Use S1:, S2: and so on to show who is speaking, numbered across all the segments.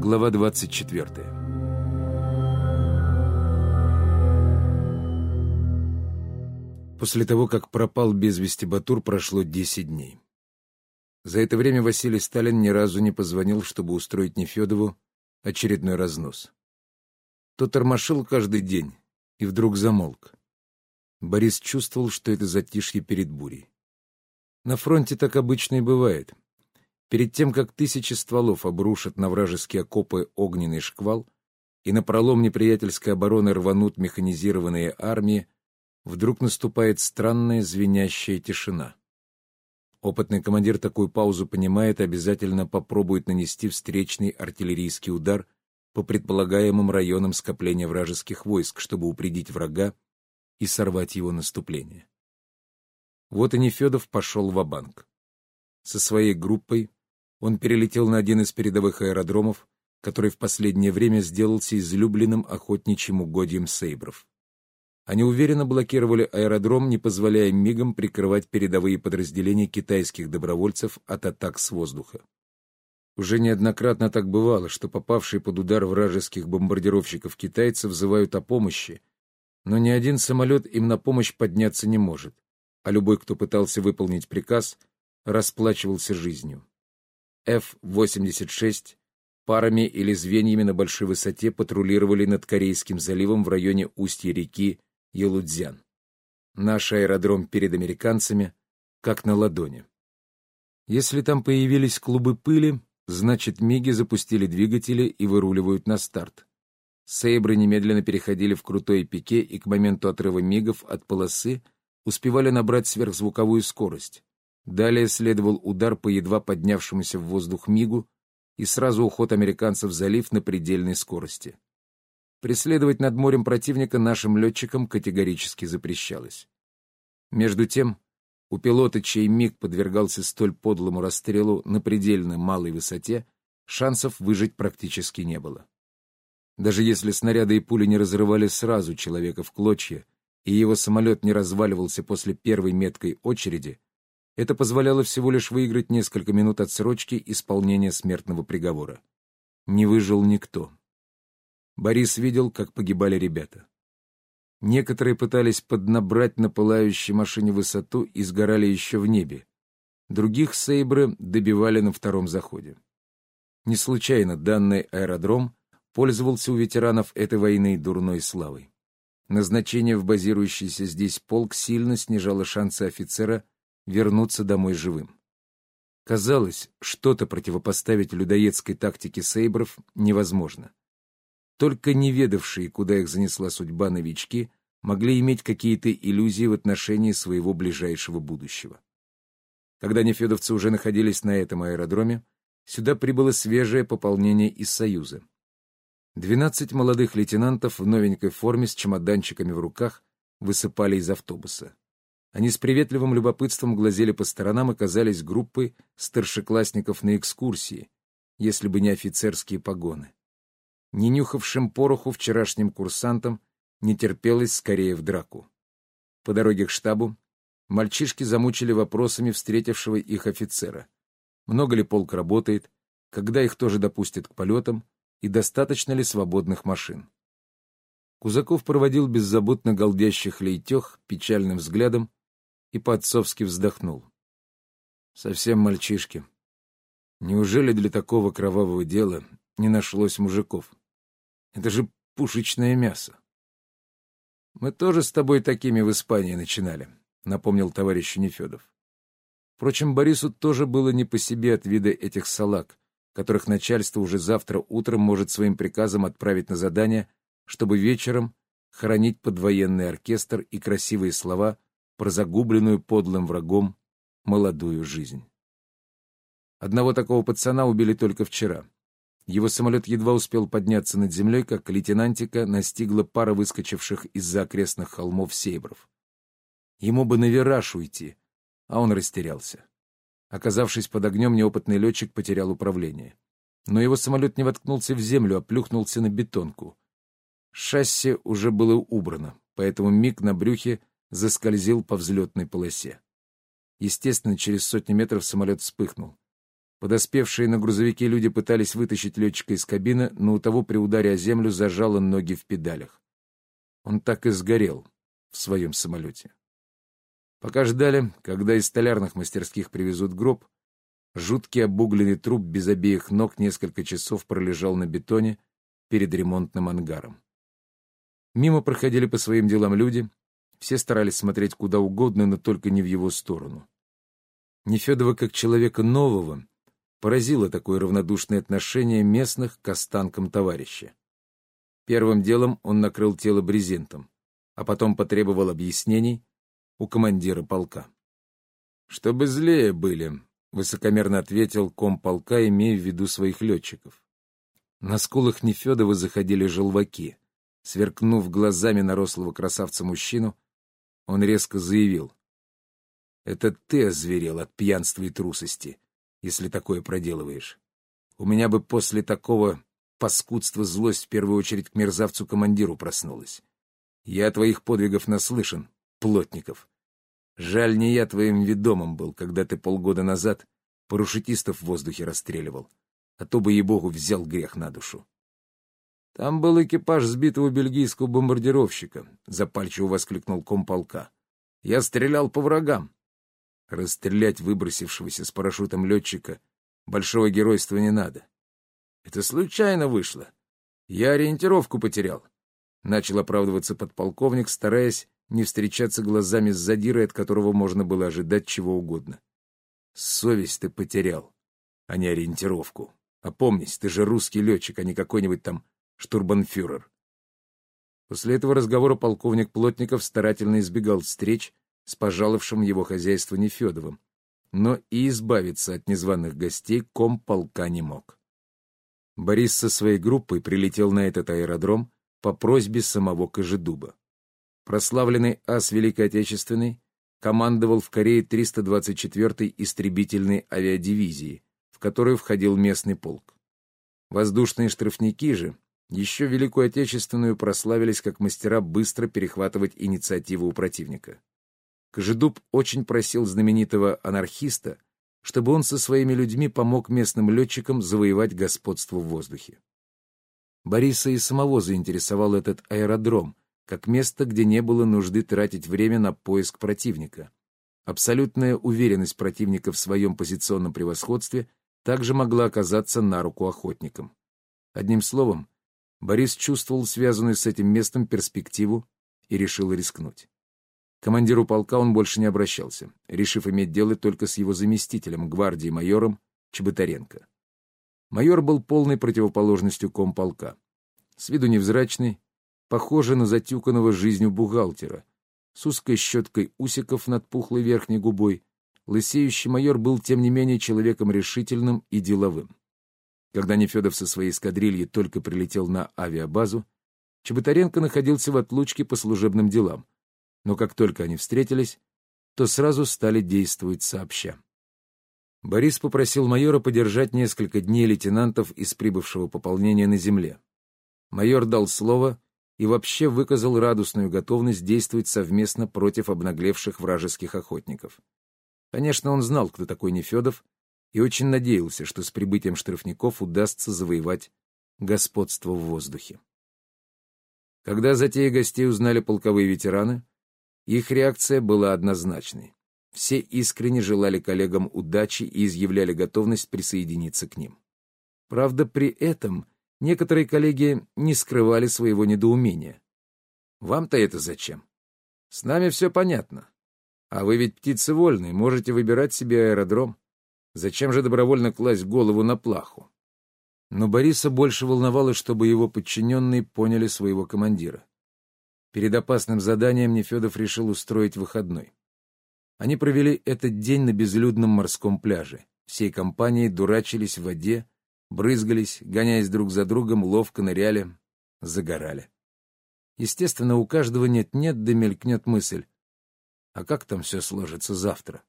S1: Глава 24 После того, как пропал без вести Батур, прошло 10 дней. За это время Василий Сталин ни разу не позвонил, чтобы устроить Нефедову очередной разнос. Тот тормошил каждый день и вдруг замолк. Борис чувствовал, что это затишье перед бурей. На фронте так обычно и бывает. Перед тем, как тысячи стволов обрушат на вражеские окопы огненный шквал, и на пролом неприятельской обороны рванут механизированные армии, вдруг наступает странная звенящая тишина. Опытный командир такую паузу понимает и обязательно попробует нанести встречный артиллерийский удар по предполагаемым районам скопления вражеских войск, чтобы упредить врага и сорвать его наступление. Вот и Нефедов пошел в банк Со своей группой он перелетел на один из передовых аэродромов, который в последнее время сделался излюбленным охотничьим угодьем сейбров. Они уверенно блокировали аэродром, не позволяя мигом прикрывать передовые подразделения китайских добровольцев от атак с воздуха. Уже неоднократно так бывало, что попавшие под удар вражеских бомбардировщиков китайцы взывают о помощи, но ни один самолет им на помощь подняться не может, а любой, кто пытался выполнить приказ, расплачивался жизнью. F-86 парами или звеньями на большой высоте патрулировали над Корейским заливом в районе устья реки Елудзян. Наш аэродром перед американцами как на ладони. Если там появились клубы пыли, значит, МиГи запустили двигатели и выруливают на старт. Сейбры немедленно переходили в крутой пике и к моменту отрыва МиГов от полосы успевали набрать сверхзвуковую скорость. Далее следовал удар по едва поднявшемуся в воздух мигу и сразу уход американцев в залив на предельной скорости. Преследовать над морем противника нашим летчикам категорически запрещалось. Между тем, у пилота, чей миг подвергался столь подлому расстрелу на предельно малой высоте, шансов выжить практически не было. Даже если снаряды и пули не разрывали сразу человека в клочья, и его самолет не разваливался после первой меткой очереди, это позволяло всего лишь выиграть несколько минут отсрочки исполнения смертного приговора. Не выжил никто. Борис видел, как погибали ребята. Некоторые пытались поднабрать на пылающей машине высоту и сгорали еще в небе. Других сейбры добивали на втором заходе. Не случайно данный аэродром пользовался у ветеранов этой войны дурной славой. Назначение в базирующийся здесь полк сильно снижало шансы офицера вернуться домой живым. Казалось, что-то противопоставить людоедской тактике сейбров невозможно. Только неведавшие, куда их занесла судьба новички, могли иметь какие-то иллюзии в отношении своего ближайшего будущего. Когда нефедовцы уже находились на этом аэродроме, сюда прибыло свежее пополнение из Союза. Двенадцать молодых лейтенантов в новенькой форме с чемоданчиками в руках высыпали из автобуса. Они с приветливым любопытством глазели по сторонам и казались группой старшеклассников на экскурсии, если бы не офицерские погоны не нюхавшим пороху вчерашним курсантам не терпелось скорее в драку. По дороге к штабу мальчишки замучили вопросами встретившего их офицера. Много ли полк работает, когда их тоже допустят к полетам и достаточно ли свободных машин. Кузаков проводил беззаботно голдящих лейтех печальным взглядом и по-отцовски вздохнул. Совсем мальчишки. Неужели для такого кровавого дела не нашлось мужиков? Это же пушечное мясо. Мы тоже с тобой такими в Испании начинали, напомнил товарищ Нефедов. Впрочем, Борису тоже было не по себе от вида этих салаг, которых начальство уже завтра утром может своим приказом отправить на задание, чтобы вечером хоронить под военный оркестр и красивые слова про загубленную подлым врагом молодую жизнь. Одного такого пацана убили только вчера. Его самолет едва успел подняться над землей, как лейтенантика настигла пара выскочивших из-за окрестных холмов сейбров. Ему бы на вираж уйти, а он растерялся. Оказавшись под огнем, неопытный летчик потерял управление. Но его самолет не воткнулся в землю, а плюхнулся на бетонку. Шасси уже было убрано, поэтому миг на брюхе заскользил по взлетной полосе. Естественно, через сотни метров самолет вспыхнул. Подоспевшие на грузовике люди пытались вытащить летчика из кабины, но у того при ударе о землю зажало ноги в педалях. Он так и сгорел в своем самолете. Пока ждали, когда из столярных мастерских привезут гроб, жуткий обугленный труп без обеих ног несколько часов пролежал на бетоне перед ремонтным ангаром. Мимо проходили по своим делам люди, все старались смотреть куда угодно, но только не в его сторону. Нефедова, как человека нового, поразило такое равнодушное отношение местных к останкам товарища. Первым делом он накрыл тело брезентом, а потом потребовал объяснений у командира полка. «Чтобы злее были», — высокомерно ответил ком полка, имея в виду своих летчиков. На скулах Нефедова заходили желваки. Сверкнув глазами на рослого красавца-мужчину, он резко заявил. «Это ты озверел от пьянства и трусости, если такое проделываешь. У меня бы после такого паскудства злость в первую очередь к мерзавцу-командиру проснулась. Я твоих подвигов наслышан, Плотников. Жаль, не я твоим ведомым был, когда ты полгода назад парашютистов в воздухе расстреливал, а то бы, ей-богу, взял грех на душу. Там был экипаж сбитого бельгийского бомбардировщика, запальчиво воскликнул комполка. Я стрелял по врагам. Расстрелять выбросившегося с парашютом летчика большого геройства не надо. Это случайно вышло. Я ориентировку потерял. Начал оправдываться подполковник, стараясь не встречаться глазами с задирой, от которого можно было ожидать чего угодно. Совесть ты потерял, а не ориентировку. Опомнись, ты же русский летчик, а не какой-нибудь там штурбанфюрер. После этого разговора полковник Плотников старательно избегал встреч с пожаловавшим его хозяйство Нефедовым, но и избавиться от незваных гостей ком полка не мог. Борис со своей группой прилетел на этот аэродром по просьбе самого Кожедуба. Прославленный ас Великой Отечественной командовал в Корее 324-й истребительной авиадивизии, в которую входил местный полк. Воздушные штрафники же еще Великую Отечественную прославились как мастера быстро перехватывать инициативу у противника. Кожедуб очень просил знаменитого анархиста, чтобы он со своими людьми помог местным летчикам завоевать господство в воздухе. Бориса и самого заинтересовал этот аэродром, как место, где не было нужды тратить время на поиск противника. Абсолютная уверенность противника в своем позиционном превосходстве также могла оказаться на руку охотникам. Одним словом, Борис чувствовал связанную с этим местом перспективу и решил рискнуть. командиру полка он больше не обращался, решив иметь дело только с его заместителем, гвардии майором Чеботаренко. Майор был полной противоположностью комполка. С виду невзрачный, похожий на затюканного жизнью бухгалтера, с узкой щеткой усиков над пухлой верхней губой, лысеющий майор был, тем не менее, человеком решительным и деловым. Когда Нефедов со своей эскадрильей только прилетел на авиабазу, Чеботаренко находился в отлучке по служебным делам, но как только они встретились, то сразу стали действовать сообща. Борис попросил майора подержать несколько дней лейтенантов из прибывшего пополнения на земле. Майор дал слово и вообще выказал радостную готовность действовать совместно против обнаглевших вражеских охотников. Конечно, он знал, кто такой Нефедов, и очень надеялся, что с прибытием штрафников удастся завоевать господство в воздухе. Когда затеи гостей узнали полковые ветераны, их реакция была однозначной. Все искренне желали коллегам удачи и изъявляли готовность присоединиться к ним. Правда, при этом некоторые коллеги не скрывали своего недоумения. «Вам-то это зачем? С нами все понятно. А вы ведь птицы вольные, можете выбирать себе аэродром. Зачем же добровольно класть голову на плаху?» Но Бориса больше волновало, чтобы его подчиненные поняли своего командира. Перед опасным заданием Нефедов решил устроить выходной. Они провели этот день на безлюдном морском пляже. Всей компанией дурачились в воде, брызгались, гоняясь друг за другом, ловко ныряли, загорали. Естественно, у каждого нет-нет, да мелькнет мысль. А как там все сложится завтра?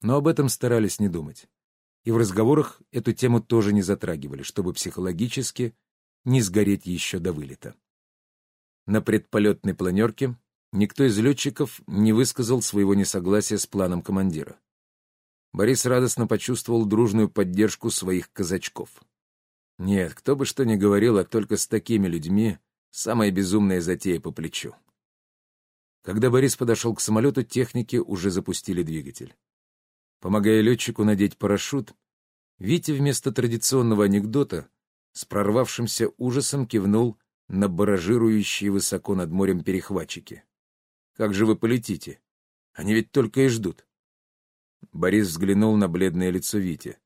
S1: Но об этом старались не думать. И в разговорах эту тему тоже не затрагивали, чтобы психологически не сгореть еще до вылета. На предполетной планерке Никто из летчиков не высказал своего несогласия с планом командира. Борис радостно почувствовал дружную поддержку своих казачков. Нет, кто бы что ни говорил, а только с такими людьми самая безумная затея по плечу. Когда Борис подошел к самолету, техники уже запустили двигатель. Помогая летчику надеть парашют, Витя вместо традиционного анекдота с прорвавшимся ужасом кивнул на баражирующие высоко над морем перехватчики. «Как же вы полетите? Они ведь только и ждут». Борис взглянул на бледное лицо Вити.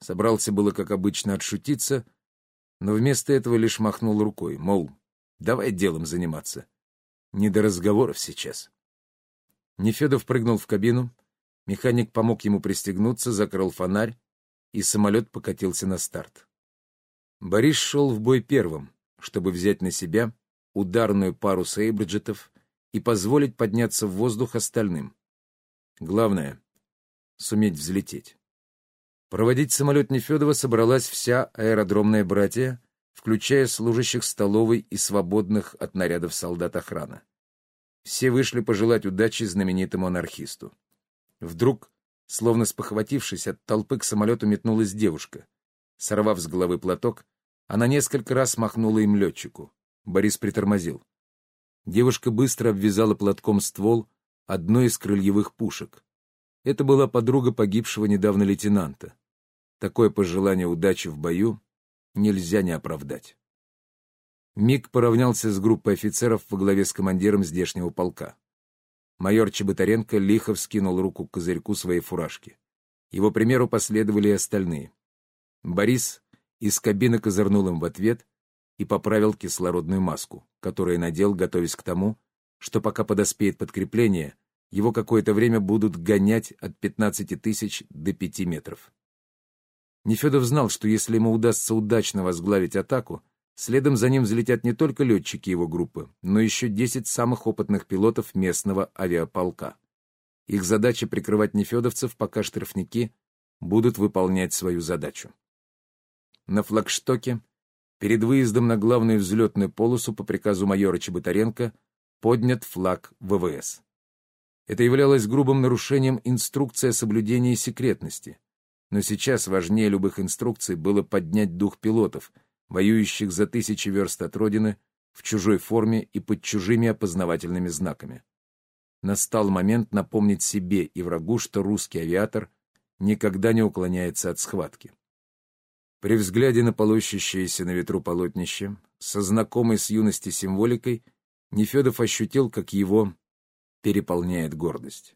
S1: Собрался было, как обычно, отшутиться, но вместо этого лишь махнул рукой, мол, давай делом заниматься. Не до разговоров сейчас. Нефедов прыгнул в кабину, механик помог ему пристегнуться, закрыл фонарь, и самолет покатился на старт. Борис шел в бой первым, чтобы взять на себя ударную пару сейбриджетов и позволить подняться в воздух остальным. Главное — суметь взлететь. Проводить самолет Нефедова собралась вся аэродромная братья, включая служащих столовой и свободных от нарядов солдат охраны. Все вышли пожелать удачи знаменитому анархисту. Вдруг, словно спохватившись, от толпы к самолету метнулась девушка. Сорвав с головы платок, она несколько раз махнула им летчику. Борис притормозил. Девушка быстро обвязала платком ствол одной из крыльевых пушек. Это была подруга погибшего недавно лейтенанта. Такое пожелание удачи в бою нельзя не оправдать. Миг поравнялся с группой офицеров во главе с командиром здешнего полка. Майор Чеботаренко лихо вскинул руку к козырьку своей фуражки. Его примеру последовали и остальные. Борис из кабины козырнул им в ответ и поправил кислородную маску, которую надел, готовясь к тому, что пока подоспеет подкрепление, его какое-то время будут гонять от 15 тысяч до 5 метров. Нефедов знал, что если ему удастся удачно возглавить атаку, следом за ним взлетят не только летчики его группы, но еще 10 самых опытных пилотов местного авиаполка. Их задача прикрывать нефедовцев, пока штрафники будут выполнять свою задачу. На флагштоке, перед выездом на главную взлетную полосу по приказу майора Чеботаренко, поднят флаг ВВС. Это являлось грубым нарушением инструкции о соблюдении секретности — но сейчас важнее любых инструкций было поднять дух пилотов, воюющих за тысячи верст от родины, в чужой форме и под чужими опознавательными знаками. Настал момент напомнить себе и врагу, что русский авиатор никогда не уклоняется от схватки. При взгляде на полощущееся на ветру полотнище, со знакомой с юности символикой, Нефедов ощутил, как его переполняет гордость.